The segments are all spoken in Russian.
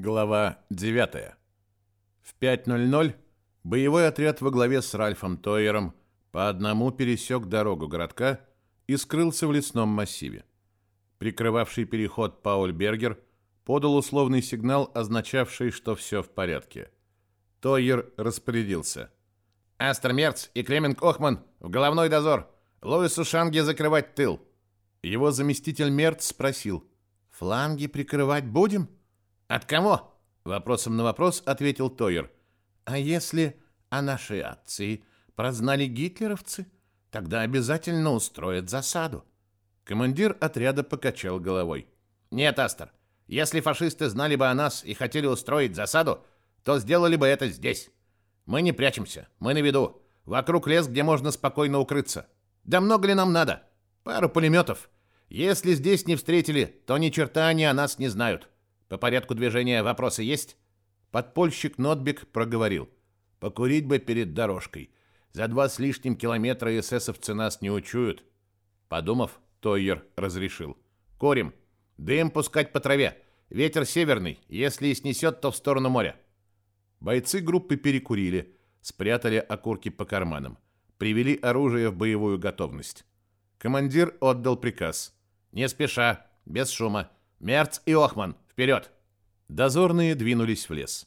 Глава 9. В 5.00 боевой отряд во главе с Ральфом Тойером по одному пересек дорогу городка и скрылся в лесном массиве. Прикрывавший переход Пауль Бергер подал условный сигнал, означавший, что все в порядке. Тойер распорядился. «Астер Мерц и Кременг Охман в головной дозор. Луису Шанге закрывать тыл». Его заместитель Мерц спросил. «Фланги прикрывать будем?» От кого? Вопросом на вопрос ответил Тойер. А если о нашей акции прознали гитлеровцы, тогда обязательно устроят засаду. Командир отряда покачал головой. Нет, Астер, если фашисты знали бы о нас и хотели устроить засаду, то сделали бы это здесь. Мы не прячемся, мы на виду. Вокруг лес, где можно спокойно укрыться. Да много ли нам надо? Пару пулеметов. Если здесь не встретили, то ни черта они о нас не знают. По порядку движения вопросы есть? Подпольщик Нотбек проговорил. Покурить бы перед дорожкой. За два с лишним километра эсэсовцы нас не учуют. Подумав, Тойер разрешил. Курим. Дым пускать по траве. Ветер северный. Если и снесет, то в сторону моря. Бойцы группы перекурили, спрятали окурки по карманам, привели оружие в боевую готовность. Командир отдал приказ. «Не спеша, без шума. Мерц и Охман, Вперед!» Дозорные двинулись в лес.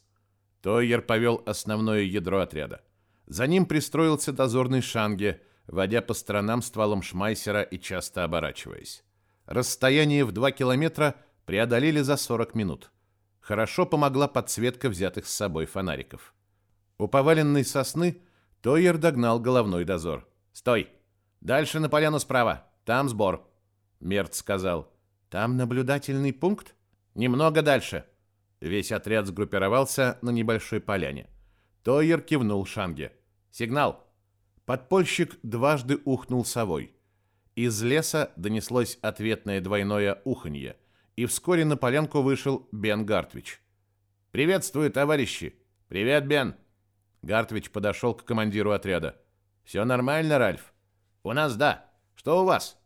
Тойер повел основное ядро отряда. За ним пристроился дозорный Шанге, водя по сторонам стволом Шмайсера и часто оборачиваясь. Расстояние в 2 километра преодолели за 40 минут. Хорошо помогла подсветка взятых с собой фонариков. У поваленной сосны Тойер догнал головной дозор. «Стой! Дальше на поляну справа. Там сбор», — Мерт сказал. «Там наблюдательный пункт?» Немного дальше. Весь отряд сгруппировался на небольшой поляне. Тойер кивнул Шанге. Сигнал. Подпольщик дважды ухнул совой. Из леса донеслось ответное двойное уханье, и вскоре на полянку вышел Бен Гартвич. «Приветствую, товарищи!» «Привет, Бен!» Гартвич подошел к командиру отряда. «Все нормально, Ральф?» «У нас да. Что у вас?»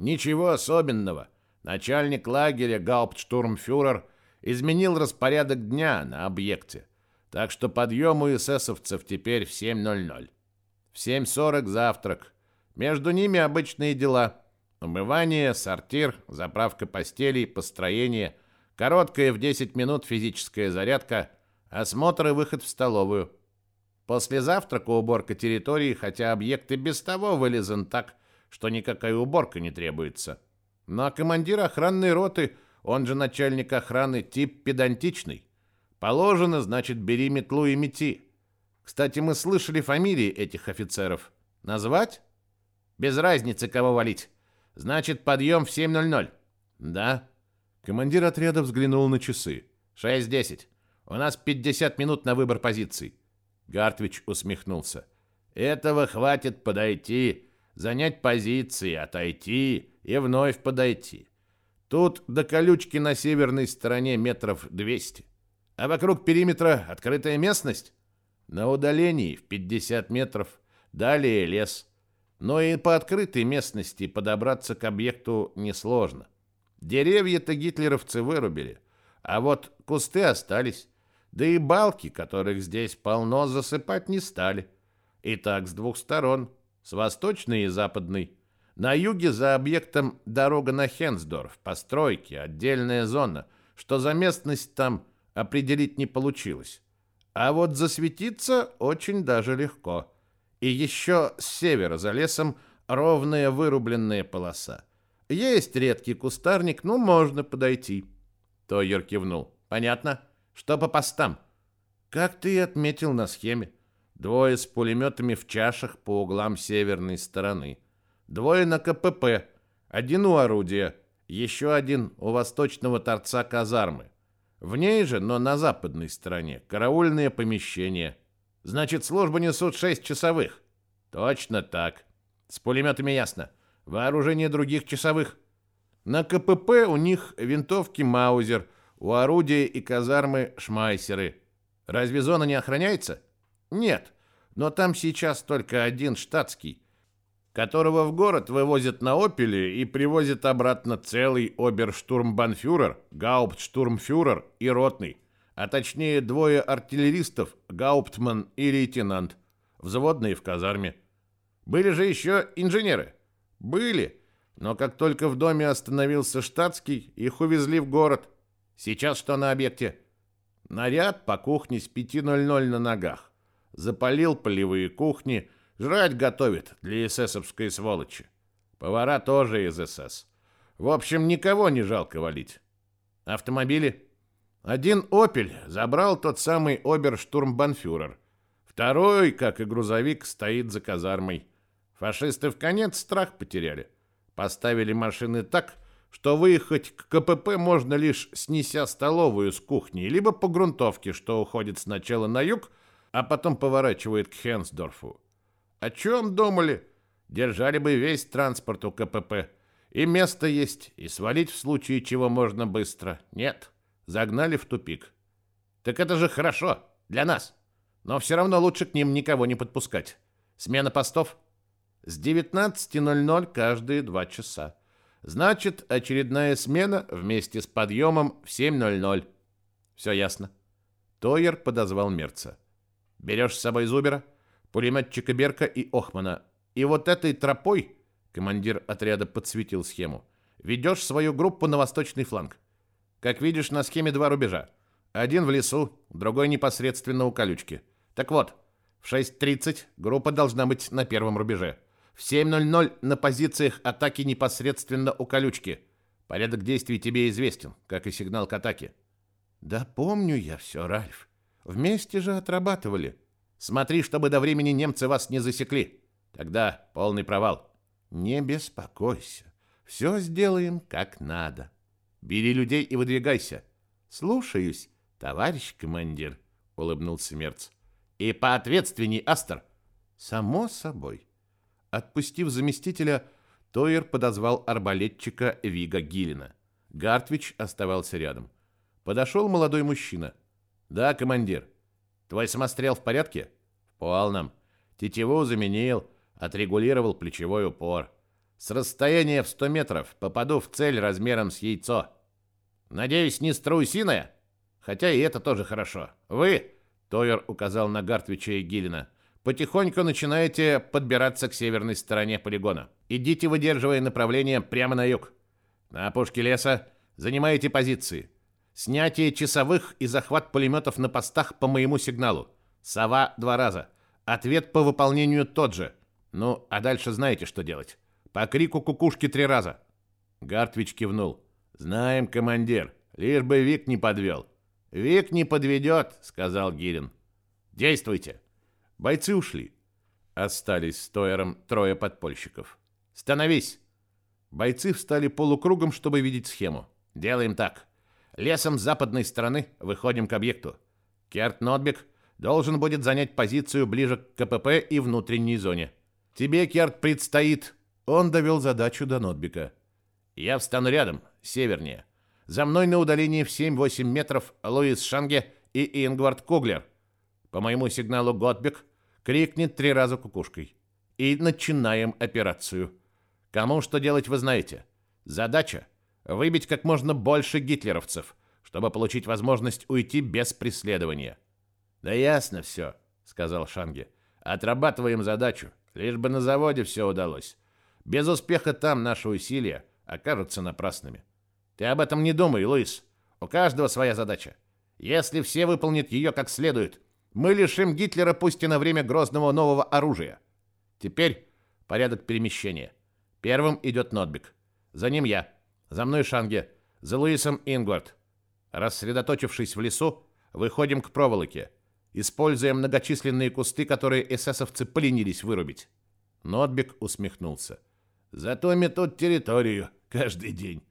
«Ничего особенного. Начальник лагеря Гауптштурмфюрер изменил распорядок дня на объекте, так что подъем у эсэсовцев теперь в 7.00. В 7.40 завтрак. Между ними обычные дела. Умывание, сортир, заправка постелей, построение, короткая в 10 минут физическая зарядка, осмотр и выход в столовую. После завтрака уборка территории, хотя объект и без того вылезан так, что никакая уборка не требуется. Но командир охранной роты, он же начальник охраны, тип педантичный. Положено, значит, бери метлу и мети. Кстати, мы слышали фамилии этих офицеров. Назвать? Без разницы, кого валить. Значит, подъем в 7.00. Да. Командир отряда взглянул на часы. 6.10. У нас 50 минут на выбор позиций. Гартвич усмехнулся. Этого хватит подойти, занять позиции, отойти и вновь подойти. Тут до колючки на северной стороне метров 200. А вокруг периметра открытая местность. На удалении в 50 метров, далее лес. Но и по открытой местности подобраться к объекту несложно. Деревья-то гитлеровцы вырубили, а вот кусты остались. Да и балки, которых здесь полно, засыпать не стали. И так с двух сторон, с восточной и западной. На юге за объектом дорога на Хенсдорф, постройки, отдельная зона, что за местность там определить не получилось. А вот засветиться очень даже легко. И еще с севера за лесом ровная вырубленная полоса. Есть редкий кустарник, ну можно подойти. Тойер кивнул. Понятно? Что по постам? Как ты и отметил на схеме. Двое с пулеметами в чашах по углам северной стороны. Двое на КПП, один у орудия, еще один у восточного торца казармы. В ней же, но на западной стороне, караульные помещения. Значит, службу несут шесть часовых. Точно так. С пулеметами ясно. Вооружение других часовых. На КПП у них винтовки Маузер, у орудия и казармы Шмайсеры. Разве зона не охраняется? Нет, но там сейчас только один штатский, которого в город вывозят на «Опеле» и привозят обратно целый оберштурмбанфюрер, гауптштурмфюрер и ротный. а точнее двое артиллеристов, гауптман и лейтенант, взводные в казарме. Были же еще инженеры. Были, но как только в доме остановился штатский, их увезли в город. Сейчас что на объекте? Наряд по кухне с 5.00 на ногах. Запалил полевые кухни, жрать готовит для эсэсовской сволочи. Повара тоже из СС. В общем, никого не жалко валить. Автомобили? Один «Опель» забрал тот самый оберштурмбанфюрер. Второй, как и грузовик, стоит за казармой. Фашисты в конец страх потеряли. Поставили машины так, что выехать к КПП можно лишь снеся столовую с кухни, либо по грунтовке, что уходит сначала на юг, а потом поворачивает к Хенсдорфу. О чем думали? Держали бы весь транспорт у КПП. И место есть, и свалить в случае чего можно быстро. Нет, загнали в тупик. Так это же хорошо, для нас. Но все равно лучше к ним никого не подпускать. Смена постов? С 19.00 каждые два часа. Значит, очередная смена вместе с подъемом в 7.00. Все ясно. Тойер подозвал Мерца. Берешь с собой Зубера, пулеметчика Берка и Охмана. И вот этой тропой, командир отряда подсветил схему, ведешь свою группу на восточный фланг. Как видишь, на схеме два рубежа. Один в лесу, другой непосредственно у колючки. Так вот, в 6.30 группа должна быть на первом рубеже. В 7.00 на позициях атаки непосредственно у колючки. Порядок действий тебе известен, как и сигнал к атаке. Да помню я все, Ральф. Вместе же отрабатывали. Смотри, чтобы до времени немцы вас не засекли. Тогда полный провал. Не беспокойся. Все сделаем как надо. Бери людей и выдвигайся. Слушаюсь, товарищ командир, улыбнулся Мерц. И поответственней, Астер. Само собой. Отпустив заместителя, Тойер подозвал арбалетчика Вига Гилина. Гартвич оставался рядом. Подошел молодой мужчина. «Да, командир. Твой самострел в порядке?» «В полном. Тетиву заменил, отрегулировал плечевой упор. С расстояния в 100 метров попаду в цель размером с яйцо. Надеюсь, не страусиная? Хотя и это тоже хорошо. Вы...» Тойер указал на Гартвича и Гилина потихоньку начинаете подбираться к северной стороне полигона. Идите, выдерживая направление прямо на юг. На опушке леса занимаете позиции. Снятие часовых и захват пулеметов на постах по моему сигналу. Сова два раза. Ответ по выполнению тот же. Ну, а дальше знаете, что делать. По крику кукушки три раза. Гартвич кивнул. Знаем, командир. Лишь бы Вик не подвел. Вик не подведет, сказал Гирин. Действуйте. Бойцы ушли. Остались с Тойером трое подпольщиков. «Становись!» Бойцы встали полукругом, чтобы видеть схему. «Делаем так. Лесом с западной стороны выходим к объекту. Керт Нотбек должен будет занять позицию ближе к КПП и внутренней зоне. Тебе, Керт, предстоит...» Он довел задачу до Нотбека. «Я встану рядом, севернее. За мной на удалении в 7-8 метров Луис Шанге и Ингвард Коглер. По моему сигналу Готбек крикнет три раза кукушкой. И начинаем операцию. Кому что делать, вы знаете. Задача – выбить как можно больше гитлеровцев, чтобы получить возможность уйти без преследования. «Да ясно все», – сказал Шанге. «Отрабатываем задачу, лишь бы на заводе все удалось. Без успеха там наши усилия окажутся напрасными. Ты об этом не думай, Луис. У каждого своя задача. Если все выполнят ее как следует, мы лишим Гитлера пусть и на время грозного нового оружия. Теперь порядок перемещения. Первым идет Нотбик. За ним я. За мной Шанге. За Луисом Ингвард. Рассредоточившись в лесу, выходим к проволоке. Используя многочисленные кусты, которые эсэсовцы поленились вырубить. Нотбик усмехнулся. Зато метут территорию каждый день.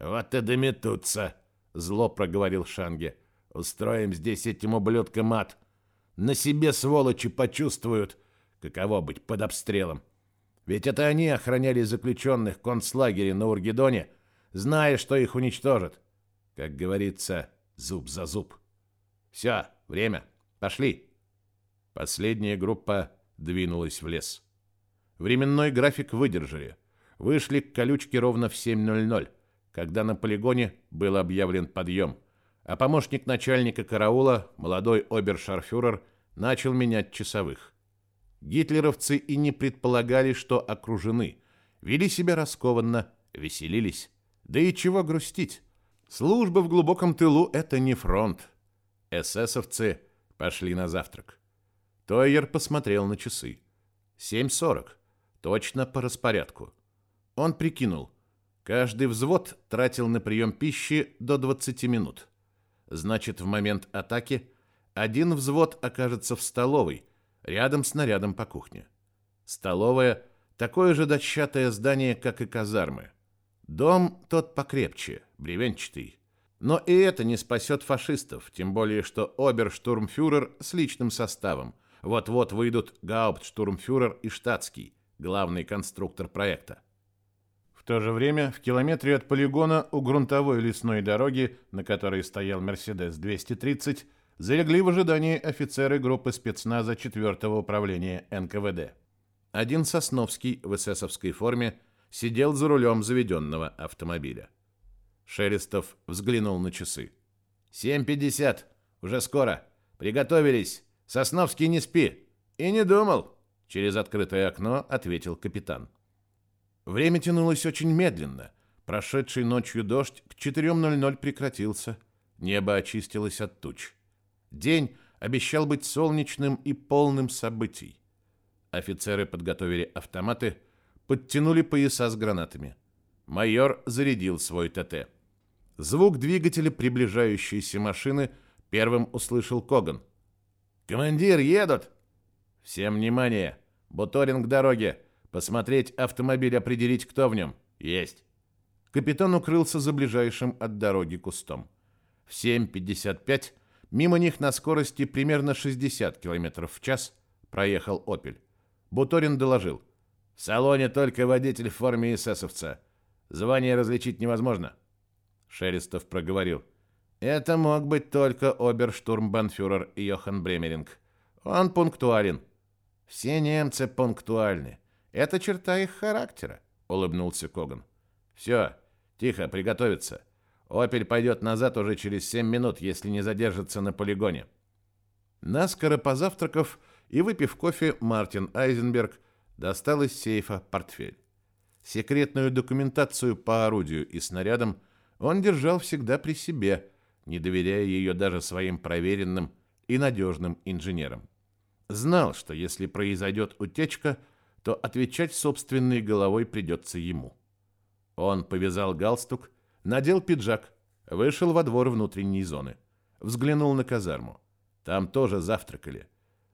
Вот и дометутся, зло проговорил Шанге. Устроим здесь этим ублюдкам ад. На себе сволочи почувствуют, каково быть под обстрелом. Ведь это они охраняли заключенных в концлагере на Ургедоне, зная, что их уничтожат. Как говорится, зуб за зуб. Все, время. Пошли. Последняя группа двинулась в лес. Временной график выдержали. Вышли к колючке ровно в 7.00, когда на полигоне был объявлен подъем. а помощник начальника караула, молодой обершарфюрер, начал менять часовых. Гитлеровцы и не предполагали, что окружены, вели себя раскованно, веселились. Да и чего грустить? Служба в глубоком тылу – это не фронт. Эсэсовцы пошли на завтрак. Тойер посмотрел на часы. 7.40. Точно по распорядку. Он прикинул. Каждый взвод тратил на прием пищи до 20 минут. Значит, в момент атаки один взвод окажется в столовой, рядом с нарядом по кухне. Столовая – такое же дощатое здание, как и казармы. Дом тот покрепче, бревенчатый. Но и это не спасет фашистов, тем более что оберштурмфюрер с личным составом. Вот-вот выйдут гауптштурмфюрер и штатский, главный конструктор проекта. В то же время в километре от полигона у грунтовой лесной дороги, на которой стоял «Мерседес-230», залегли в ожидании офицеры группы спецназа 4-го управления НКВД. Один Сосновский в эсэсовской форме сидел за рулем заведенного автомобиля. Шелестов взглянул на часы. «Семь пятьдесят. Уже скоро. Приготовились. Сосновский, не спи». «И не думал», — через открытое окно ответил капитан. Время тянулось очень медленно. Прошедший ночью дождь к 4.00 прекратился. Небо очистилось от туч. День обещал быть солнечным и полным событий. Офицеры подготовили автоматы, подтянули пояса с гранатами. Майор зарядил свой ТТ. Звук двигателя приближающейся машины первым услышал Коган. «Командир, едут!» «Всем внимание! Буторин к дороге! Посмотреть автомобиль, определить, кто в нем!» «Есть!» Капитан укрылся за ближайшим от дороги кустом. В 7.55 мимо них на скорости примерно 60 км в час проехал «Опель». Буторин доложил. В салоне только водитель в форме эсэсовца. Звание различить невозможно. Шелестов проговорил. Это мог быть только оберштурмбанфюрер Йохан Бремеринг. Он пунктуален. Все немцы пунктуальны. Это черта их характера, улыбнулся Коган. Все, тихо, приготовиться. Опель пойдет назад уже через семь минут, если не задержится на полигоне. Наскоро позавтракав и выпив кофе, Мартин Айзенберг достал из сейфа портфель. Секретную документацию по орудию и снарядам он держал всегда при себе, не доверяя ее даже своим проверенным и надежным инженерам. Знал, что если произойдет утечка, то отвечать собственной головой придется ему. Он повязал галстук, надел пиджак, вышел во двор внутренней зоны, взглянул на казарму. Там тоже завтракали.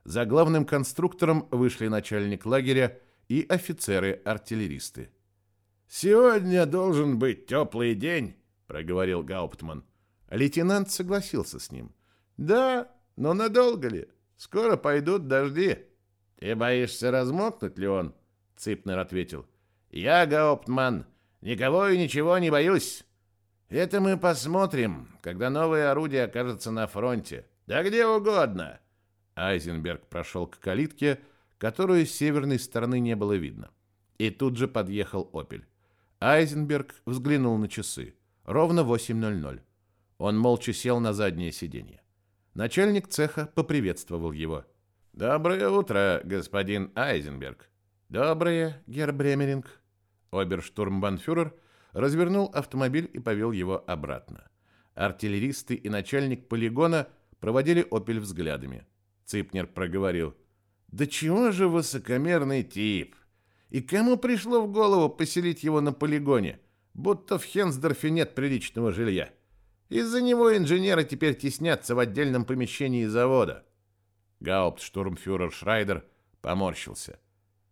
За главным конструктором вышли начальник лагеря и офицеры-артиллеристы. «Сегодня должен быть теплый день», — проговорил Гауптман. Лейтенант согласился с ним. «Да, но надолго ли? Скоро пойдут дожди». «Ты боишься размокнуть ли он?» — Ципнер ответил. «Я, Гауптман, никого и ничего не боюсь. Это мы посмотрим, когда новое орудие окажется на фронте. Да где угодно». Айзенберг прошел к калитке, которую с северной стороны не было видно. И тут же подъехал «Опель». Айзенберг взглянул на часы. Ровно 8.00. Он молча сел на заднее сиденье. Начальник цеха поприветствовал его. «Доброе утро, господин Айзенберг». «Доброе, герр Бремеринг». Оберштурмбанфюрер развернул автомобиль и повел его обратно. Артиллеристы и начальник полигона проводили «Опель» взглядами. Ципнер проговорил. Да чего же высокомерный тип? И кому пришло в голову поселить его на полигоне, будто в Хенсдорфе нет приличного жилья? Из-за него инженеры теперь теснятся в отдельном помещении завода. Гауптштурмфюрер Шрайдер поморщился.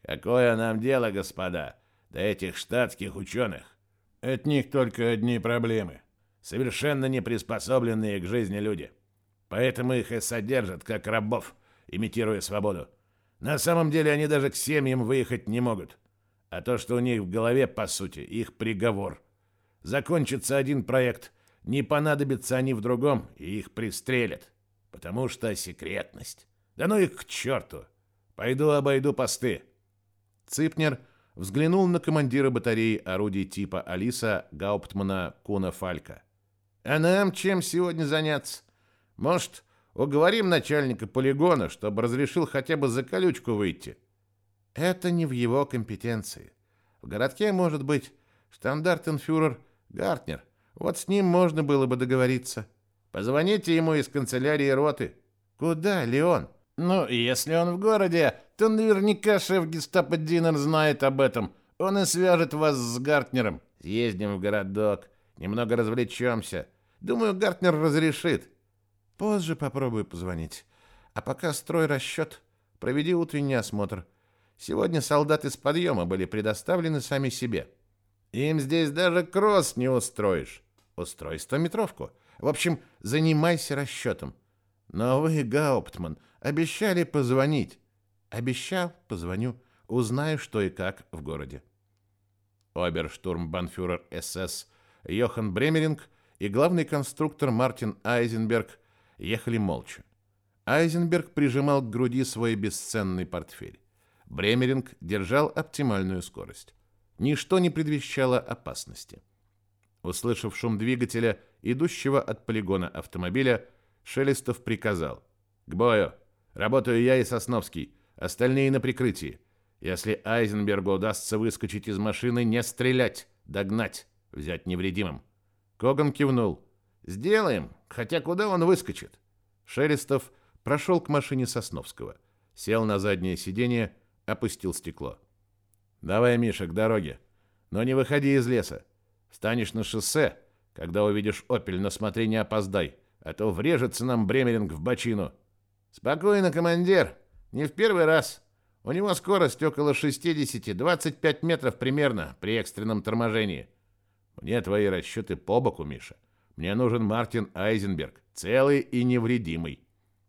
Какое нам дело, господа, до этих штатских ученых? От них только одни проблемы. Совершенно не приспособленные к жизни люди. Поэтому их и содержат, как рабов, имитируя свободу. На самом деле они даже к семьям выехать не могут. А то, что у них в голове, по сути, их приговор. Закончится один проект, не понадобятся они в другом, и их пристрелят. Потому что секретность. Да ну их к черту. Пойду обойду посты. Ципнер взглянул на командира батареи орудий типа «Алиса» Гауптмана Куна Фалька. А нам чем сегодня заняться? Может, уговорим начальника полигона, чтобы разрешил хотя бы за колючку выйти? Это не в его компетенции. В городке может быть штандартенфюрер Гартнер. Вот с ним можно было бы договориться. Позвоните ему из канцелярии роты. Куда, Леон? Ну, если он в городе, то наверняка шеф гестапо Динер знает об этом. Он и свяжет вас с Гартнером. Съездим в городок, немного развлечемся. Думаю, Гартнер разрешит. Позже попробую позвонить. А пока строй расчет. Проведи утренний осмотр. Сегодня солдаты с подъема были предоставлены сами себе. Им здесь даже кросс не устроишь. Устрой стометровку. В общем, занимайся расчетом. Но вы, Гауптман, обещали позвонить. Обещал, позвоню. Узнаю, что и как в городе. Оберштурмбанфюрер СС Йохан Бремеринг и главный конструктор Мартин Айзенберг ехали молча. Айзенберг прижимал к груди свой бесценный портфель. Бремеринг держал оптимальную скорость. Ничто не предвещало опасности. Услышав шум двигателя, идущего от полигона автомобиля, Шелестов приказал. «К бою! Работаю я и Сосновский. Остальные на прикрытии. Если Айзенбергу удастся выскочить из машины, не стрелять, догнать, взять невредимым». Коган кивнул. «Сделаем, хотя куда он выскочит?» Шелестов прошел к машине Сосновского, сел на заднее сиденье, опустил стекло. «Давай, Миша, к дороге. Но не выходи из леса. Встанешь на шоссе, когда увидишь «Опель», но смотри, не опоздай, а то врежется нам Бремеринг в бочину». «Спокойно, командир. Не в первый раз. У него скорость около 60, 25 метров примерно при экстренном торможении». «Мне твои расчеты по боку, Миша. Мне нужен Мартин Айзенберг, целый и невредимый».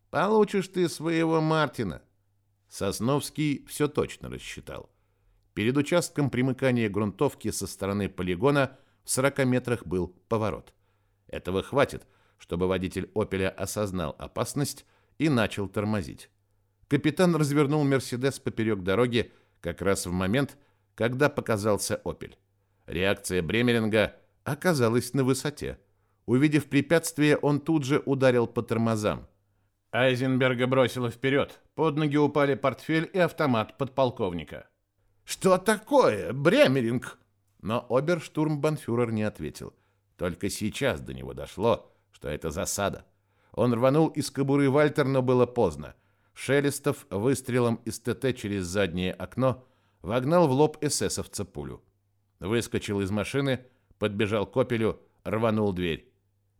«Получишь ты своего Мартина». Сосновский все точно рассчитал. Перед участком примыкания грунтовки со стороны полигона в 40 метрах был поворот. Этого хватит, чтобы водитель «Опеля» осознал опасность и начал тормозить. Капитан развернул «Мерседес» поперек дороги как раз в момент, когда показался «Опель». Реакция Бремеринга оказалась на высоте. Увидев препятствие, он тут же ударил по тормозам. Айзенберга бросило вперед. Под ноги упали портфель и автомат подполковника. «Что такое, Бремеринг?» Но оберштурмбанфюрер не ответил. Только сейчас до него дошло, что это засада. Он рванул из кобуры Вальтер, но было поздно. Шелестов выстрелом из ТТ через заднее окно вогнал в лоб эсэсовца пулю. Выскочил из машины, подбежал к Опелю, рванул дверь.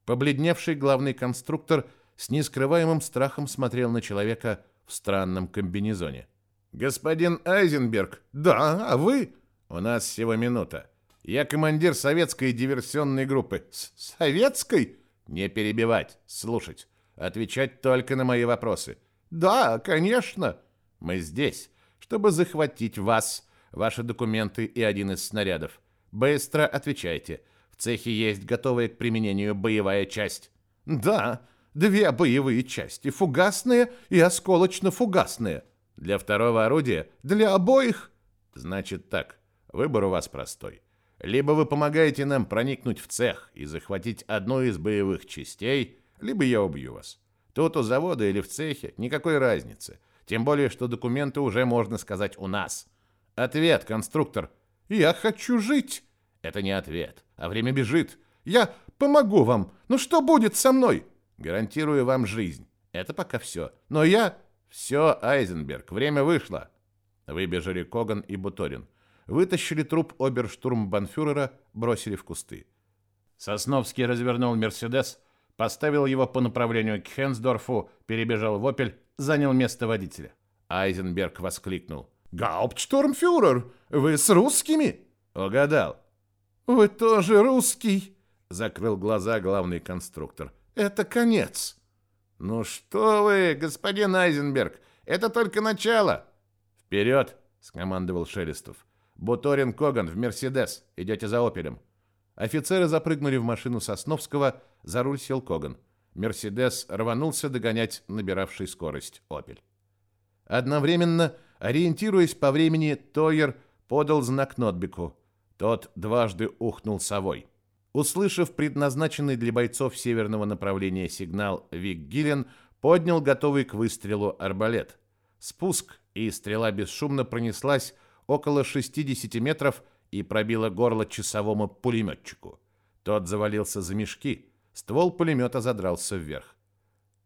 Побледневший главный конструктор с нескрываемым страхом смотрел на человека в странном комбинезоне. «Господин Айзенберг, да, а вы?» «У нас всего минута. Я командир советской диверсионной группы». С «Советской?» «Не перебивать, слушать, отвечать только на мои вопросы». «Да, конечно». «Мы здесь, чтобы захватить вас, ваши документы и один из снарядов. Быстро отвечайте. Цехе есть готовая к применению боевая часть». «Да, две боевые части, фугасные и осколочно-фугасные». Для второго орудия? Для обоих? Значит так, выбор у вас простой. Либо вы помогаете нам проникнуть в цех и захватить одну из боевых частей, либо я убью вас. Тут у завода или в цехе никакой разницы. Тем более, что документы уже, можно сказать, у нас. Ответ, конструктор. Я хочу жить. Это не ответ, а время бежит. Я помогу вам. Ну что будет со мной? Гарантирую вам жизнь. Это пока все. Но я... «Все, Айзенберг, время вышло!» Выбежали Коган и Буторин. Вытащили труп оберштурмбанфюрера, бросили в кусты. Сосновский развернул «Мерседес», поставил его по направлению к Хенсдорфу, перебежал в «Опель», занял место водителя. Айзенберг воскликнул. «Гауптштурмфюрер, вы с русскими?» «Угадал». «Вы тоже русский?» Закрыл глаза главный конструктор. «Это конец». «Ну что вы, господин Айзенберг, это только начало!» «Вперед!» — скомандовал Шелестов. «Буторин Коган в Мерседес. Идете за Опелем». Офицеры запрыгнули в машину Сосновского, за руль сел Коган. Мерседес рванулся догонять набиравший скорость Опель. Одновременно, ориентируясь по времени, Тойер подал знак Нотбеку. Тот дважды ухнул совой. Услышав предназначенный для бойцов северного направления сигнал, Вик Гиллен поднял готовый к выстрелу арбалет. Спуск, и стрела бесшумно пронеслась около 60 метров и пробила горло часовому пулеметчику. Тот завалился за мешки, ствол пулемета задрался вверх.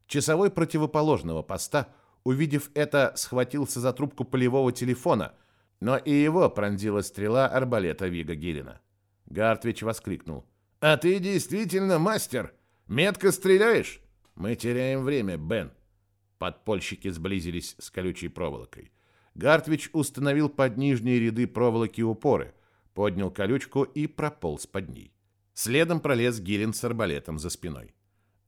Часовой противоположного поста, увидев это, схватился за трубку полевого телефона, но и его пронзила стрела арбалета Вига Гиллина. Гартвич воскликнул. «А ты действительно мастер! Метко стреляешь?» «Мы теряем время, Бен». Подпольщики сблизились с колючей проволокой. Гартвич установил под нижние ряды проволоки упоры, поднял колючку и прополз под ней. Следом пролез Гиллин с арбалетом за спиной.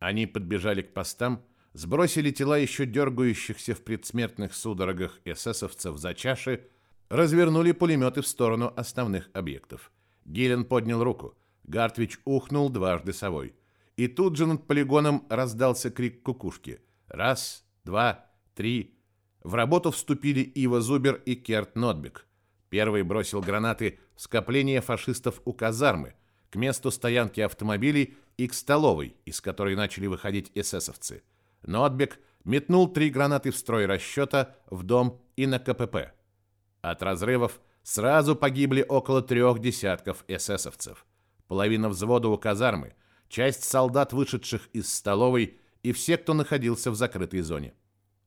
Они подбежали к постам, сбросили тела еще дергающихся в предсмертных судорогах эсэсовцев за чаши, развернули пулеметы в сторону основных объектов. Гиллин поднял руку. Гартвич ухнул дважды совой. И тут же над полигоном раздался крик кукушки. Раз, два, три. В работу вступили Ива Зубер и Керт Нотбек. Первый бросил гранаты в скопление фашистов у казармы, к месту стоянки автомобилей и к столовой, из которой начали выходить эсэсовцы. Нотбек метнул три гранаты в строй расчета, в дом и на КПП. От разрывов сразу погибли около трех десятков эсэсовцев. Половина взвода у казармы – часть солдат, вышедших из столовой, и все, кто находился в закрытой зоне.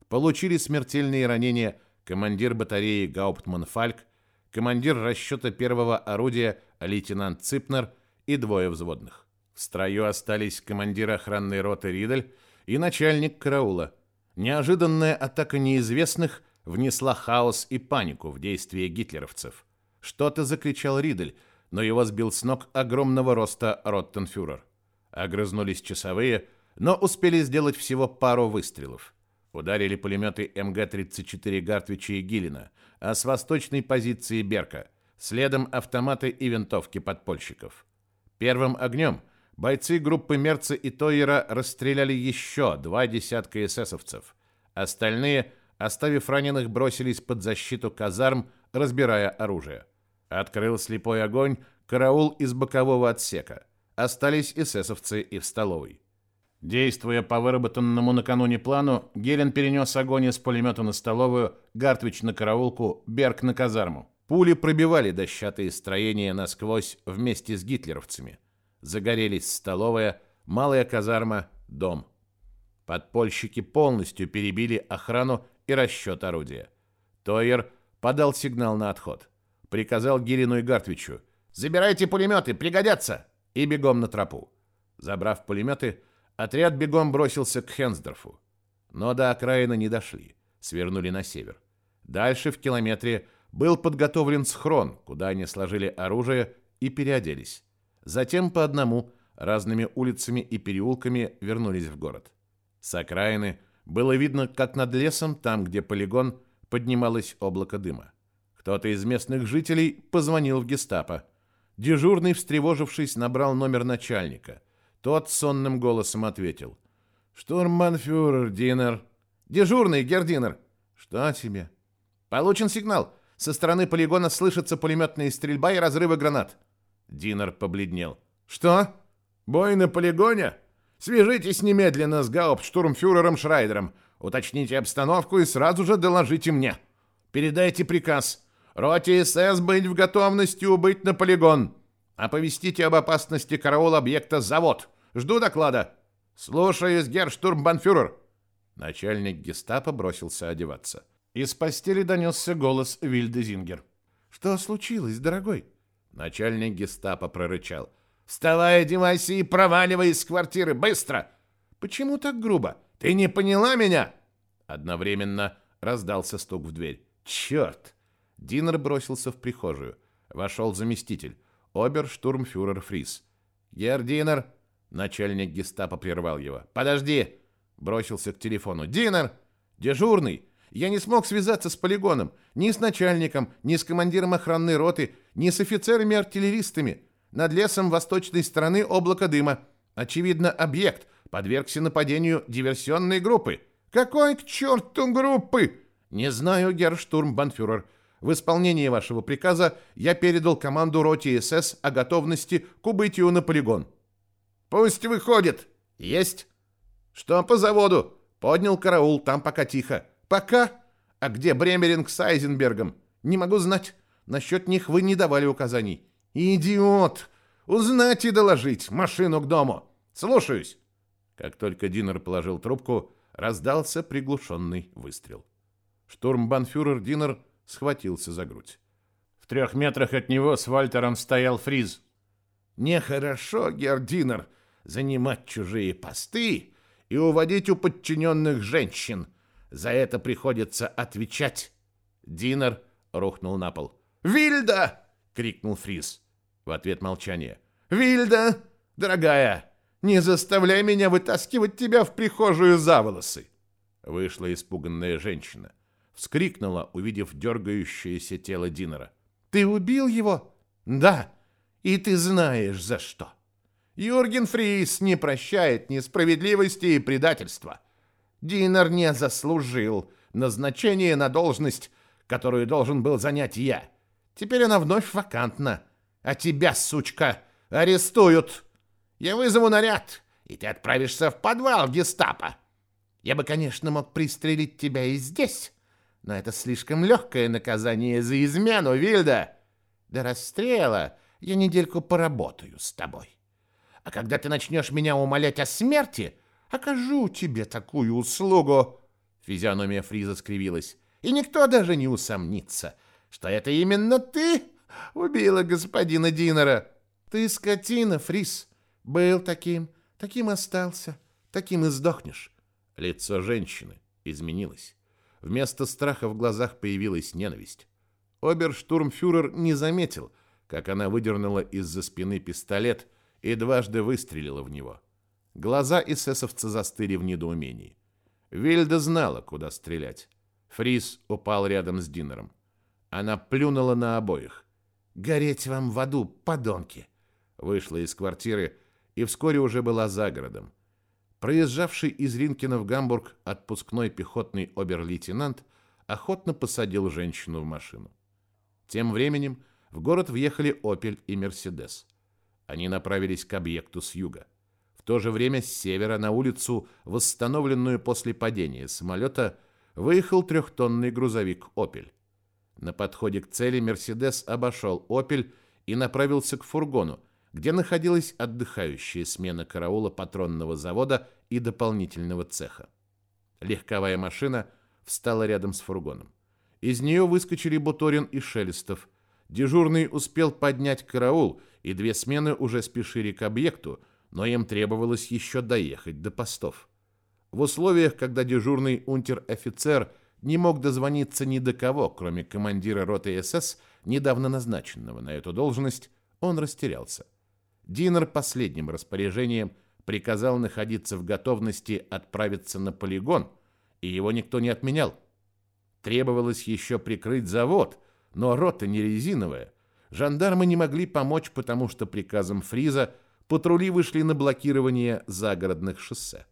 Получили смертельные ранения командир батареи Гауптман Фальк, командир расчета первого орудия лейтенант Ципнер и двое взводных. В строю остались командир охранной роты Ридель и начальник караула. Неожиданная атака неизвестных внесла хаос и панику в действия гитлеровцев. Что-то закричал Ридель, но его сбил с ног огромного роста Роттенфюрер. Огрызнулись часовые, но успели сделать всего пару выстрелов. Ударили пулеметы МГ-34 Гартвича и Гиллина, а с восточной позиции Берка, следом автоматы и винтовки подпольщиков. Первым огнем бойцы группы Мерца и Тойера расстреляли еще два десятка эсэсовцев. Остальные, оставив раненых, бросились под защиту казарм, разбирая оружие. Открыл слепой огонь караул из бокового отсека – Остались эсэсовцы и в столовой. Действуя по выработанному накануне плану, Гелен перенес огонь из пулемета на столовую, Гартвич на караулку, Берг на казарму. Пули пробивали дощатые строения насквозь вместе с гитлеровцами. Загорелись столовая, малая казарма, дом. Подпольщики полностью перебили охрану и расчет орудия. Тойер подал сигнал на отход. Приказал Гирину и Гартвичу. «Забирайте пулеметы, пригодятся!» и бегом на тропу. Забрав пулеметы, отряд бегом бросился к Хенсдорфу. Но до окраины не дошли, свернули на север. Дальше в километре был подготовлен схрон, куда они сложили оружие и переоделись. Затем по одному, разными улицами и переулками вернулись в город. С окраины было видно, как над лесом, там, где полигон, поднималось облако дыма. Кто-то из местных жителей позвонил в гестапо. Дежурный, встревожившись, набрал номер начальника. Тот сонным голосом ответил. «Штурманфюрер, Динер». «Дежурный, Гердинер». «Что тебе?» «Получен сигнал. Со стороны полигона слышится пулеметная стрельба и разрывы гранат». Динер побледнел. «Что? Бой на полигоне? Свяжитесь немедленно с гауптштурмфюрером Шрайдером. Уточните обстановку и сразу же доложите мне. Передайте приказ. Роте СС быть в готовности убыть на полигон. Оповестите об опасности караул объекта завод. Жду доклада. Слушаюсь, герштурмбанфюрер. Начальник гестапо бросился одеваться. Из постели донесся голос Вильды Зингер. «Что случилось, дорогой?» Начальник гестапо прорычал. «Вставай, одевайся и проваливай из квартиры, быстро!» «Почему так грубо? Ты не поняла меня?» Одновременно раздался стук в дверь. «Черт!» Динер бросился в прихожую. Вошел заместитель, оберштурмфюрер Фрис. «Герр Динер!» Начальник гестапо прервал его. «Подожди!» Бросился к телефону. «Динер! Дежурный! Я не смог связаться с полигоном. Ни с начальником, ни с командиром охранной роты, ни с офицерами-артиллеристами. Над лесом восточной стороны облако дыма. Очевидно, объект подвергся нападению диверсионной группы. Какой к черту группы? Не знаю, герштурмбанфюрер. В исполнение вашего приказа я передал команду роте СС о готовности к убытию на полигон. Пусть выходит. Есть. Что по заводу? Поднял караул, там пока тихо. Пока? А где Бремеринг с Айзенбергом? Не могу знать. Насчет них вы не давали указаний. Идиот! Узнать и доложить. Машину к дому. Слушаюсь. Как только Динер положил трубку, раздался приглушенный выстрел. Штурмбанфюрер Динер схватился за грудь. В трех метрах от него с Вальтером стоял Фриз. «Нехорошо, Гердинер, занимать чужие посты и уводить у подчиненных женщин. За это приходится отвечать». Динер рухнул на пол. «Вильда!» — крикнул Фриз. В ответ молчание. «Вильда, дорогая, не заставляй меня вытаскивать тебя в прихожую за волосы!» Вышла испуганная женщина. Вскрикнула, увидев дергающееся тело Динера. «Ты убил его?» «Да, и ты знаешь за что!» Юрген Фрис не прощает несправедливости и предательства. Динер не заслужил назначения на должность, которую должен был занять я. Теперь она вновь вакантна. А тебя, сучка, арестуют. Я вызову наряд, и ты отправишься в подвал гестапо. Я бы, конечно, мог пристрелить тебя и здесь, но это слишком легкое наказание за измену, Вильда. До расстрела я недельку поработаю с тобой. А когда ты начнешь меня умолять о смерти, окажу тебе такую услугу. Физиономия Фриза скривилась. И никто даже не усомнится, что это именно ты убила господина Динера. Ты скотина, Фриз. Был таким, таким остался, таким и сдохнешь. Лицо женщины изменилось. Вместо страха в глазах появилась ненависть. Оберштурмфюрер не заметил, как она выдернула из-за спины пистолет и дважды выстрелила в него. Глаза эсэсовца застыли в недоумении. Вильда знала, куда стрелять. Фрис упал рядом с Динером. Она плюнула на обоих. «Гореть вам в аду, подонки!» Вышла из квартиры и вскоре уже была за городом. Проезжавший из Ринкина в Гамбург отпускной пехотный обер-лейтенант охотно посадил женщину в машину. Тем временем в город въехали «Опель» и «Мерседес». Они направились к объекту с юга. В то же время с севера на улицу, восстановленную после падения самолета, выехал трехтонный грузовик «Опель». На подходе к цели «Мерседес» обошел «Опель» и направился к фургону, где находилась отдыхающая смена караула патронного завода и дополнительного цеха. Легковая машина встала рядом с фургоном. Из нее выскочили Буторин и Шелестов. Дежурный успел поднять караул, и две смены уже спешили к объекту, но им требовалось еще доехать до постов. В условиях, когда дежурный унтер-офицер не мог дозвониться ни до кого, кроме командира роты СС, недавно назначенного на эту должность, он растерялся. Динер последним распоряжением приказал находиться в готовности отправиться на полигон, и его никто не отменял. Требовалось еще прикрыть завод, но рота не резиновая. Жандармы не могли помочь, потому что приказом Фриза патрули вышли на блокирование загородных шоссе.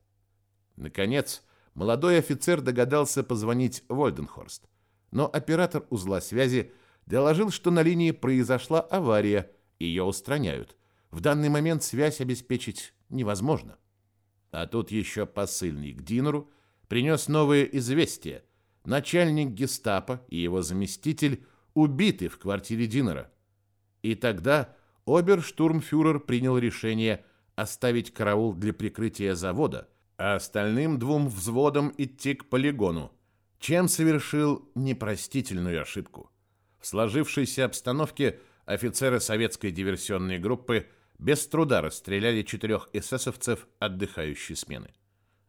Наконец, молодой офицер догадался позвонить Вольденхорст, но оператор узла связи доложил, что на линии произошла авария, ее устраняют. В данный момент связь обеспечить невозможно. А тут еще посыльный к Динеру принес новое известие. Начальник гестапо и его заместитель убиты в квартире Динера. И тогда оберштурмфюрер принял решение оставить караул для прикрытия завода – а остальным двум взводам идти к полигону, чем совершил непростительную ошибку. В сложившейся обстановке офицеры советской диверсионной группы без труда расстреляли четырех эсэсовцев отдыхающей смены.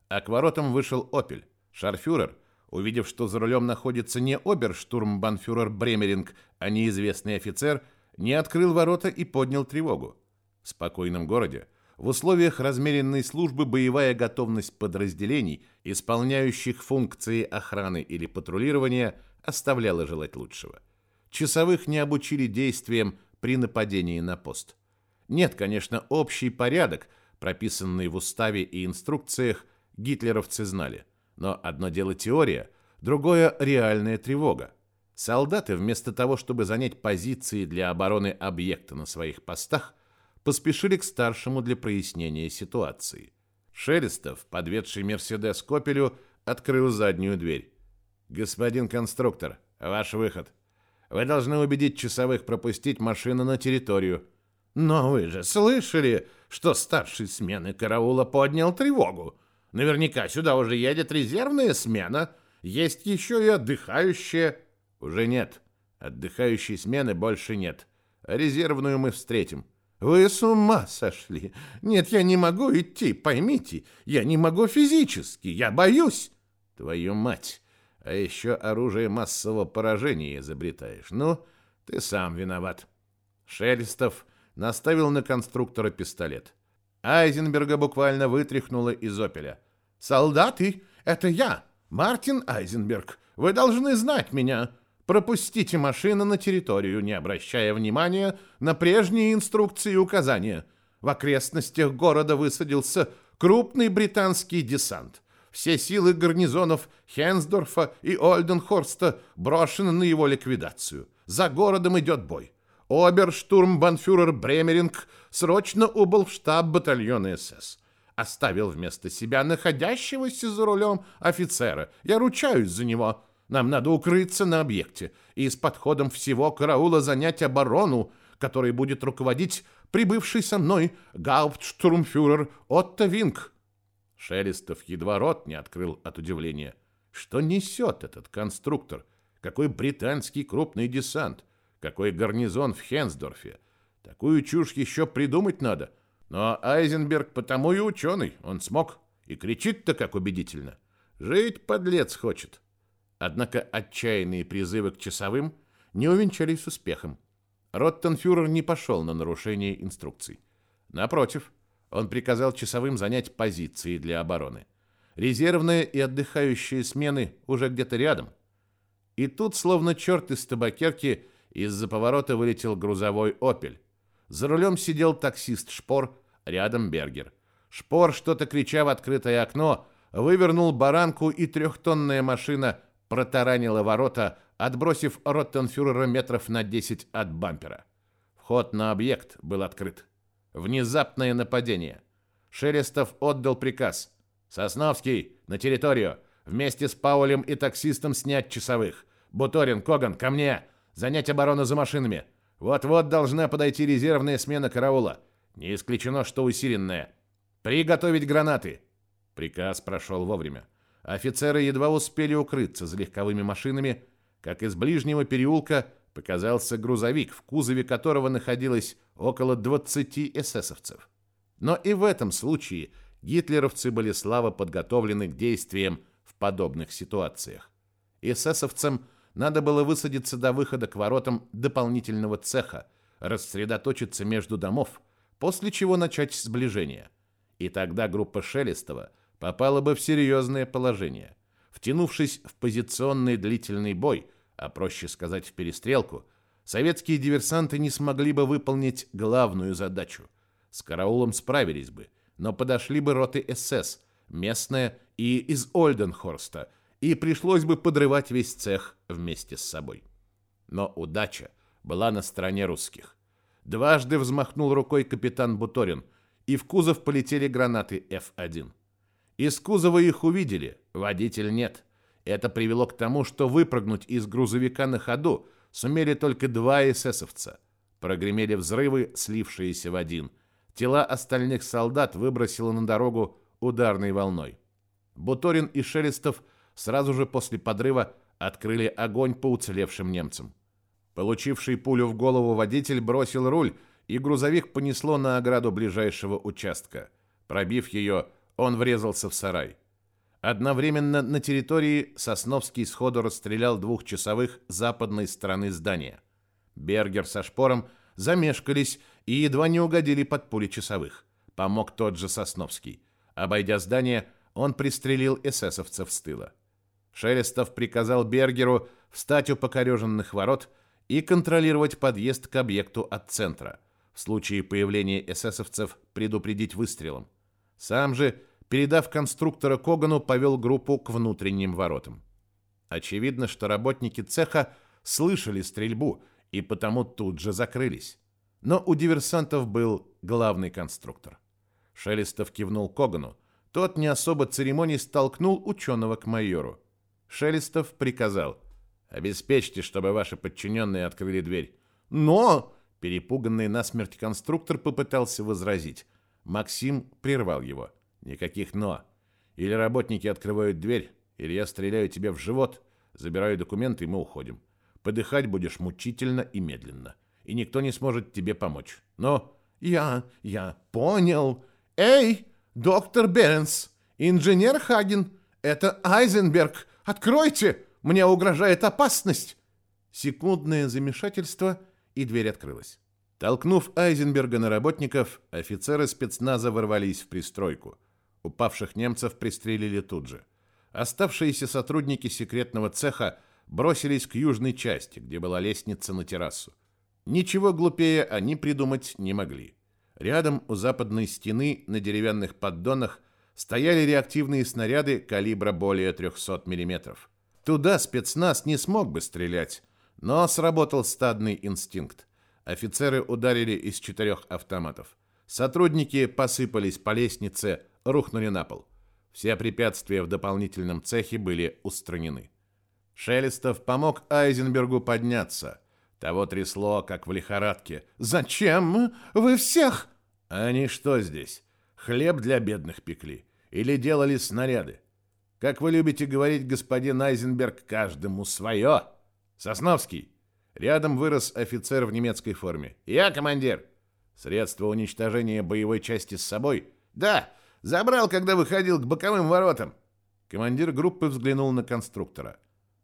А к воротам вышел «Опель». Шарфюрер, увидев, что за рулем находится не оберштурмбанфюрер Бремеринг, а неизвестный офицер, не открыл ворота и поднял тревогу. В спокойном городе в условиях размеренной службы боевая готовность подразделений, исполняющих функции охраны или патрулирования, оставляла желать лучшего. Часовых не обучили действиям при нападении на пост. Нет, конечно, общий порядок, прописанный в уставе и инструкциях, гитлеровцы знали. Но одно дело теория, другое – реальная тревога. Солдаты, вместо того, чтобы занять позиции для обороны объекта на своих постах, поспешили к старшему для прояснения ситуации. Шелестов, подведший Мерседес к «Опелю», открыл заднюю дверь. «Господин конструктор, ваш выход. Вы должны убедить часовых пропустить машину на территорию». «Но вы же слышали, что старший смены караула поднял тревогу. Наверняка сюда уже едет резервная смена. Есть еще и отдыхающая». «Уже нет. Отдыхающей смены больше нет. резервную мы встретим». «Вы с ума сошли! Нет, я не могу идти, поймите. Я не могу физически, я боюсь!» «Твою мать! А еще оружие массового поражения изобретаешь. Ну, ты сам виноват». Шелестов наставил на конструктора пистолет. Айзенберга буквально вытряхнуло из «Опеля». «Солдаты, это я, Мартин Айзенберг. Вы должны знать меня. Пропустите машину на территорию, не обращая внимания на прежние инструкции и указания. В окрестностях города высадился крупный британский десант. Все силы гарнизонов Хенсдорфа и Ольденхорста брошены на его ликвидацию. За городом идет бой. Оберштурмбанфюрер Бремеринг срочно убыл в штаб батальона СС. Оставил вместо себя находящегося за рулем офицера. Я ручаюсь за него. Нам надо укрыться на объекте и с подходом всего караула занять оборону, которой будет руководить прибывший со мной гауптштурмфюрер Отто Винг. Шелестов едва рот не открыл от удивления. Что несет этот конструктор? Какой британский крупный десант? Какой гарнизон в Хенсдорфе? Такую чушь еще придумать надо. Но Айзенберг потому и ученый. Он смог. И кричит-то как убедительно. Жить подлец хочет. Однако отчаянные призывы к часовым не увенчались успехом. Роттенфюрер не пошел на нарушение инструкций. Напротив, он приказал часовым занять позиции для обороны. Резервные и отдыхающие смены уже где-то рядом. И тут, словно черт из табакерки, из-за поворота вылетел грузовой «Опель». За рулем сидел таксист Шпор, рядом Бергер. Шпор, что-то крича в открытое окно, вывернул баранку, и трехтонная машина протаранила ворота, отбросив Роттенфюрера метров на 10 от бампера. Вход на объект был открыт. Внезапное нападение. Шелестов отдал приказ. «Сосновский, на территорию! Вместе с Паулем и таксистом снять часовых! Буторин, Коган, ко мне! Занять оборону за машинами! Вот-вот должна подойти резервная смена караула. Не исключено, что усиленная. Приготовить гранаты!» Приказ прошел вовремя. Офицеры едва успели укрыться за легковыми машинами, как из ближнего переулка показался грузовик, в кузове которого находилось около 20 эсэсовцев. Но и в этом случае гитлеровцы были слабо подготовлены к действиям в подобных ситуациях. Эсэсовцам надо было высадиться до выхода к воротам дополнительного цеха, рассредоточиться между домов, после чего начать сближение. И тогда группа Шелестова – попала бы в серьезное положение. Втянувшись в позиционный длительный бой, а проще сказать в перестрелку, советские диверсанты не смогли бы выполнить главную задачу. С караулом справились бы, но подошли бы роты СС, местная и из Ольденхорста, и пришлось бы подрывать весь цех вместе с собой. Но удача была на стороне русских. Дважды взмахнул рукой капитан Буторин, и в кузов полетели гранаты F-1. Из кузова их увидели, водитель нет. Это привело к тому, что выпрыгнуть из грузовика на ходу сумели только два эсэсовца. Прогремели взрывы, слившиеся в один. Тела остальных солдат выбросило на дорогу ударной волной. Буторин и Шелестов сразу же после подрыва открыли огонь по уцелевшим немцам. Получивший пулю в голову водитель бросил руль, и грузовик понесло на ограду ближайшего участка. Пробив ее, он врезался в сарай. Одновременно на территории Сосновский сходу расстрелял двух часовых западной стороны здания. Бергер со шпором замешкались и едва не угодили под пули часовых. Помог тот же Сосновский. Обойдя здание, он пристрелил эсэсовцев с тыла. Шелестов приказал Бергеру встать у покореженных ворот и контролировать подъезд к объекту от центра. В случае появления эсэсовцев предупредить выстрелом. Сам же передав конструктора Когану, повел группу к внутренним воротам. Очевидно, что работники цеха слышали стрельбу и потому тут же закрылись. Но у диверсантов был главный конструктор. Шелестов кивнул Когану. Тот, не особо церемоний, столкнул ученого к майору. Шелестов приказал. «Обеспечьте, чтобы ваши подчиненные открыли дверь». «Но!» – перепуганный насмерть конструктор попытался возразить. Максим прервал его. «Никаких «но». Или работники открывают дверь, или я стреляю тебе в живот, забираю документы, и мы уходим. Подыхать будешь мучительно и медленно, и никто не сможет тебе помочь. Но я, я понял. Эй, доктор Беренс, инженер Хаген, это Айзенберг, откройте, мне угрожает опасность. Секундное замешательство, и дверь открылась. Толкнув Айзенберга на работников, офицеры спецназа ворвались в пристройку. Упавших немцев пристрелили тут же. Оставшиеся сотрудники секретного цеха бросились к южной части, где была лестница на террасу. Ничего глупее они придумать не могли. Рядом у западной стены на деревянных поддонах стояли реактивные снаряды калибра более 300 мм. Туда спецназ не смог бы стрелять, но сработал стадный инстинкт. Офицеры ударили из четырех автоматов. Сотрудники посыпались по лестнице, рухнули на пол. Все препятствия в дополнительном цехе были устранены. Шелестов помог Айзенбергу подняться. Того трясло, как в лихорадке. «Зачем? Вы всех?» «Они что здесь? Хлеб для бедных пекли? Или делали снаряды? Как вы любите говорить, господин Айзенберг, каждому свое!» «Сосновский!» Рядом вырос офицер в немецкой форме. «Я командир!» «Средства уничтожения боевой части с собой?» «Да, забрал, когда выходил к боковым воротам!» Командир группы взглянул на конструктора.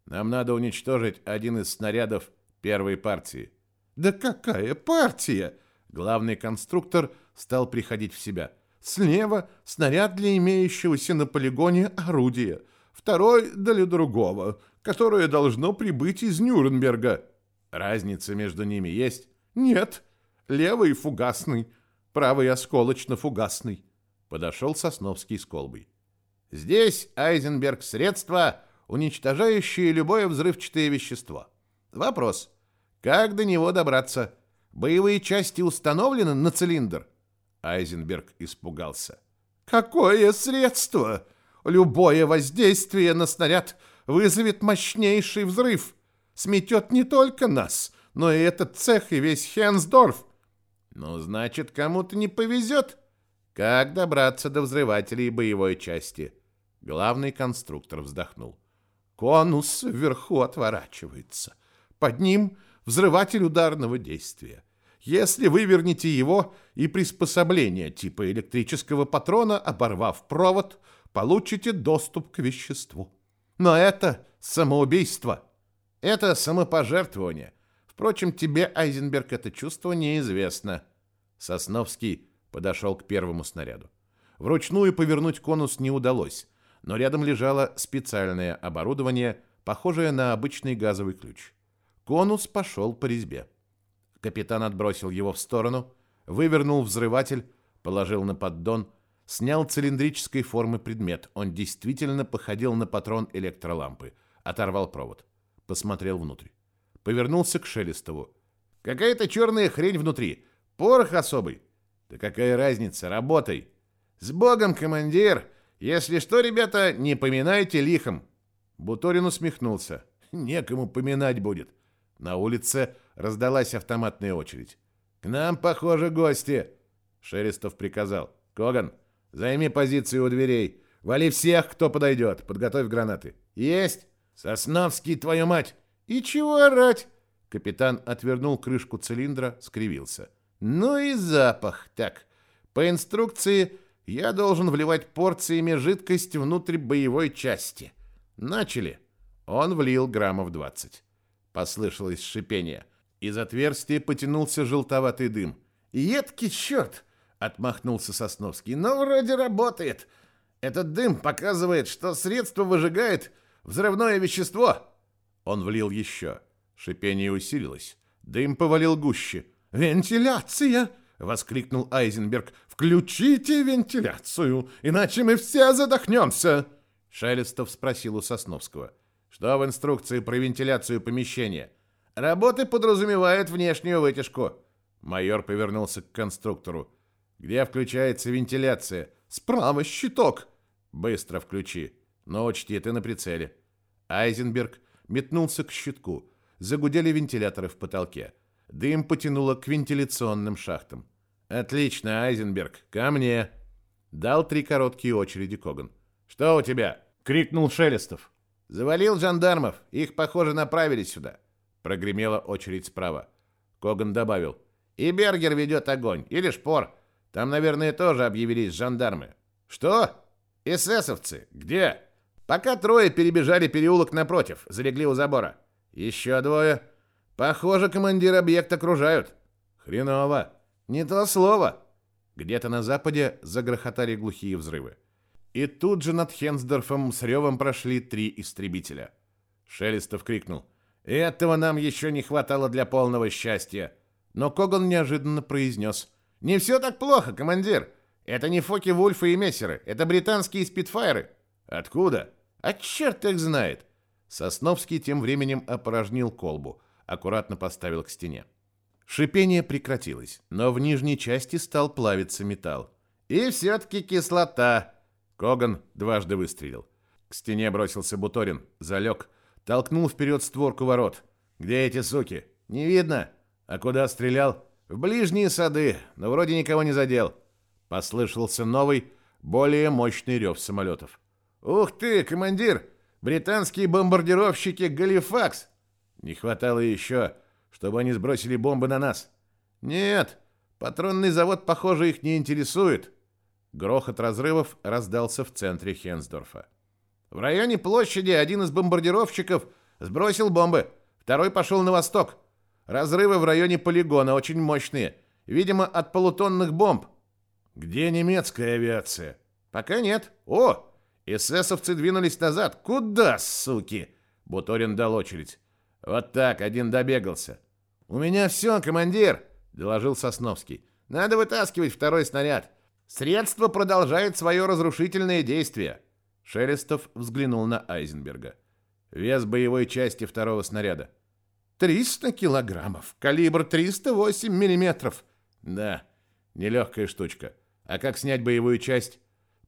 Нам надо уничтожить один из снарядов первой партии. Да какая партия? Главный конструктор стал приходить в себя. Слева снаряд для имеющегося на полигоне орудия, второй для другого, которое должно прибыть из Нюрнберга. Разница между ними есть? Нет. Левый фугасный, правый осколочно-фугасный. Подошел Сосновский с колбой. Здесь Айзенберг средства уничтожающие любое взрывчатое вещество. Вопрос. Как до него добраться? Боевые части установлены на цилиндр? Айзенберг испугался. Какое средство? Любое воздействие на снаряд вызовет мощнейший взрыв. Сметет не только нас, но и этот цех и весь Хенсдорф. Ну, значит, кому-то не повезет. Как добраться до взрывателей боевой части? Главный конструктор вздохнул. Конус вверху отворачивается. Под ним взрыватель ударного действия. Если выверните его и приспособление типа электрического патрона, оборвав провод, получите доступ к веществу. Но это самоубийство. Это самопожертвование. Впрочем, тебе, Айзенберг, это чувство неизвестно. Сосновский подошел к первому снаряду. Вручную повернуть конус не удалось но рядом лежало специальное оборудование, похожее на обычный газовый ключ. Конус пошел по резьбе. Капитан отбросил его в сторону, вывернул взрыватель, положил на поддон, снял цилиндрической формы предмет. Он действительно походил на патрон электролампы. Оторвал провод. Посмотрел внутрь. Повернулся к Шелестову. «Какая-то черная хрень внутри. Порох особый». «Да какая разница? Работай!» «С Богом, командир! Если что, ребята, не поминайте лихом. Буторин усмехнулся. Некому поминать будет. На улице раздалась автоматная очередь. К нам, похоже, гости. Шерестов приказал. Коган, займи позицию у дверей. Вали всех, кто подойдет. Подготовь гранаты. Есть. Сосновский, твою мать. И чего орать? Капитан отвернул крышку цилиндра, скривился. Ну и запах. Так, по инструкции я должен вливать порциями жидкость внутрь боевой части. Начали. Он влил граммов 20. Послышалось шипение. Из отверстия потянулся желтоватый дым. «Едкий черт!» — отмахнулся Сосновский. «Но вроде работает. Этот дым показывает, что средство выжигает взрывное вещество». Он влил еще. Шипение усилилось. Дым повалил гуще. «Вентиляция!» — воскликнул Айзенберг. «Включите вентиляцию, иначе мы все задохнемся!» Шелестов спросил у Сосновского. «Что в инструкции про вентиляцию помещения?» Работы подразумевают внешнюю вытяжку. Майор повернулся к конструктору. Где включается вентиляция? Справа щиток. Быстро включи. Но учти, ты на прицеле. Айзенберг метнулся к щитку. Загудели вентиляторы в потолке. Дым потянуло к вентиляционным шахтам. Отлично, Айзенберг, ко мне. Дал три короткие очереди Коган. Что у тебя? крикнул Шелестов. Завалил жандармов. Их, похоже, направили сюда. Прогремела очередь справа. Коган добавил: "И Бергер ведет огонь, или шпор. Там, наверное, тоже объявились жандармы. Что? Эсэсовцы? Где? Пока трое перебежали переулок напротив, залегли у забора. Еще двое. Похоже, командир объект окружают. Хреново. Не то слово. Где-то на западе загрохотали глухие взрывы. И тут же над Хенсдорфом с ревом прошли три истребителя. Шелестов крикнул. «Этого нам еще не хватало для полного счастья!» Но Коган неожиданно произнес. Не все так плохо, командир. Это не Фоки Вульфы и Мессеры, это британские спидфайры. Откуда? А черт их знает. Сосновский тем временем опорожнил колбу, аккуратно поставил к стене. Шипение прекратилось, но в нижней части стал плавиться металл. И все-таки кислота. Коган дважды выстрелил. К стене бросился Буторин, залег, толкнул вперед створку ворот. Где эти суки? Не видно. А куда стрелял? В ближние сады, но вроде никого не задел. Послышался новый, более мощный рев самолетов. Ух ты, командир! Британские бомбардировщики Галифакс! Не хватало еще, чтобы они сбросили бомбы на нас. Нет, патронный завод, похоже, их не интересует. Грохот разрывов раздался в центре Хенсдорфа. В районе площади один из бомбардировщиков сбросил бомбы, второй пошел на восток. Разрывы в районе полигона очень мощные. Видимо, от полутонных бомб. Где немецкая авиация? Пока нет. О, эсэсовцы двинулись назад. Куда, суки? Буторин дал очередь. Вот так, один добегался. У меня все, командир, доложил Сосновский. Надо вытаскивать второй снаряд. Средство продолжает свое разрушительное действие. Шелестов взглянул на Айзенберга. Вес боевой части второго снаряда. 300 килограммов, калибр 308 миллиметров. Да, нелегкая штучка. А как снять боевую часть?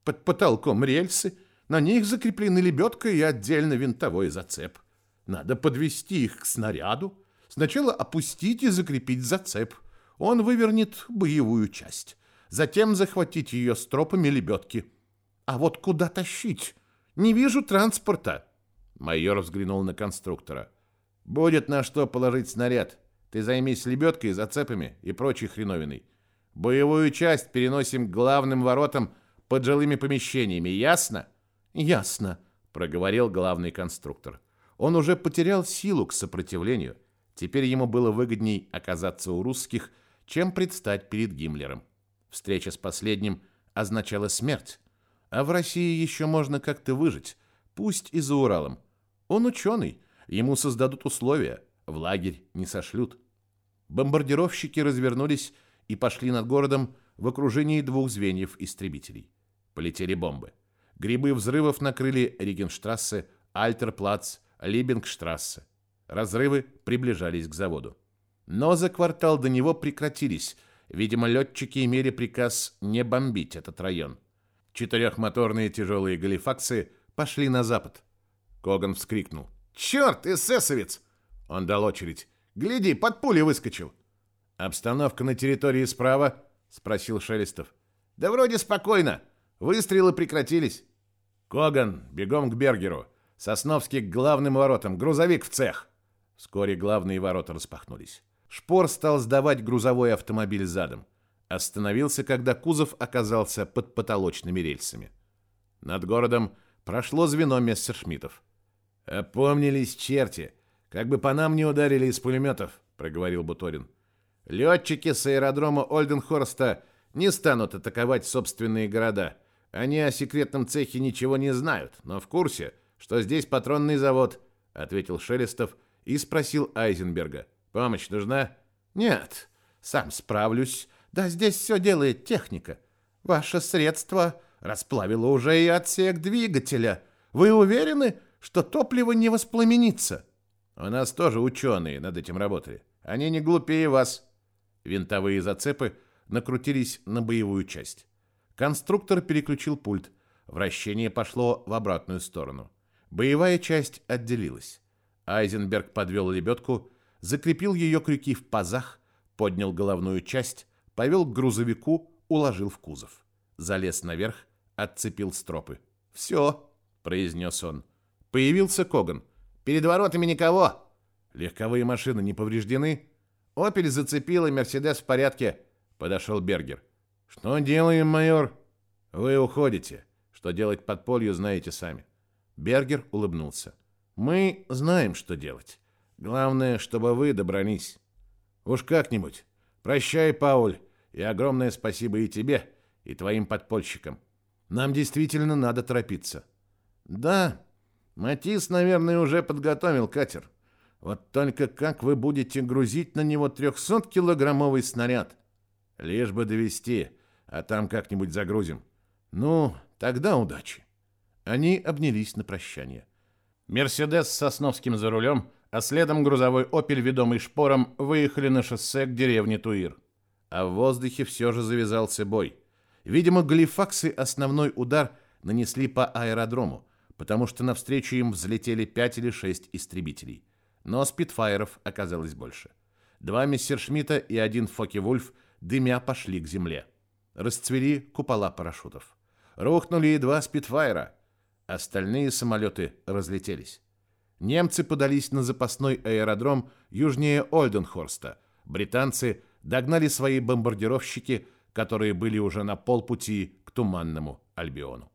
Под потолком рельсы, на них закреплены лебедка и отдельно винтовой зацеп. Надо подвести их к снаряду, сначала опустить и закрепить зацеп. Он вывернет боевую часть. Затем захватить ее стропами лебедки. А вот куда тащить? Не вижу транспорта. Майор взглянул на конструктора. Будет на что положить снаряд. Ты займись лебедкой, зацепами и прочей хреновиной. Боевую часть переносим к главным воротам под жилыми помещениями. Ясно? Ясно, проговорил главный конструктор. Он уже потерял силу к сопротивлению. Теперь ему было выгодней оказаться у русских, чем предстать перед Гиммлером. Встреча с последним означала смерть. А в России еще можно как-то выжить, пусть и за Уралом. Он ученый, Ему создадут условия, в лагерь не сошлют. Бомбардировщики развернулись и пошли над городом в окружении двух звеньев истребителей. Полетели бомбы. Грибы взрывов накрыли Ригенштрассе, Альтерплац, Либингштрассе. Разрывы приближались к заводу. Но за квартал до него прекратились. Видимо, летчики имели приказ не бомбить этот район. Четырехмоторные тяжелые галифаксы пошли на запад. Коган вскрикнул. «Черт, эсэсовец!» Он дал очередь. «Гляди, под пули выскочил!» «Обстановка на территории справа?» Спросил Шелестов. «Да вроде спокойно. Выстрелы прекратились». «Коган, бегом к Бергеру. Сосновский к главным воротам. Грузовик в цех». Вскоре главные ворота распахнулись. Шпор стал сдавать грузовой автомобиль задом. Остановился, когда кузов оказался под потолочными рельсами. Над городом прошло звено мессершмиттов. «Опомнились черти! Как бы по нам не ударили из пулеметов!» — проговорил Буторин. «Летчики с аэродрома Ольденхорста не станут атаковать собственные города. Они о секретном цехе ничего не знают, но в курсе, что здесь патронный завод», — ответил Шелестов и спросил Айзенберга. «Помощь нужна?» «Нет, сам справлюсь. Да здесь все делает техника. Ваше средство расплавило уже и отсек двигателя. Вы уверены, что топливо не воспламенится. У нас тоже ученые над этим работали. Они не глупее вас. Винтовые зацепы накрутились на боевую часть. Конструктор переключил пульт. Вращение пошло в обратную сторону. Боевая часть отделилась. Айзенберг подвел лебедку, закрепил ее крюки в пазах, поднял головную часть, повел к грузовику, уложил в кузов. Залез наверх, отцепил стропы. «Все», — произнес он. Появился Коган. «Перед воротами никого!» «Легковые машины не повреждены?» «Опель зацепил, и Мерседес в порядке», — подошел Бергер. «Что делаем, майор?» «Вы уходите. Что делать под полью, знаете сами». Бергер улыбнулся. «Мы знаем, что делать. Главное, чтобы вы добрались. Уж как-нибудь. Прощай, Пауль, и огромное спасибо и тебе, и твоим подпольщикам. Нам действительно надо торопиться». «Да, Матис, наверное, уже подготовил катер. Вот только как вы будете грузить на него 300-килограммовый снаряд? Лишь бы довести, а там как-нибудь загрузим. Ну, тогда удачи. Они обнялись на прощание. Мерседес с Сосновским за рулем, а следом грузовой «Опель», ведомый шпором, выехали на шоссе к деревне Туир. А в воздухе все же завязался бой. Видимо, галифаксы основной удар нанесли по аэродрому, потому что навстречу им взлетели пять или шесть истребителей. Но спитфайеров оказалось больше. Два мессершмитта и один Фоки-Вульф дымя пошли к земле. Расцвели купола парашютов. Рухнули и два спитфайера. Остальные самолеты разлетелись. Немцы подались на запасной аэродром южнее Ольденхорста. Британцы догнали свои бомбардировщики, которые были уже на полпути к Туманному Альбиону.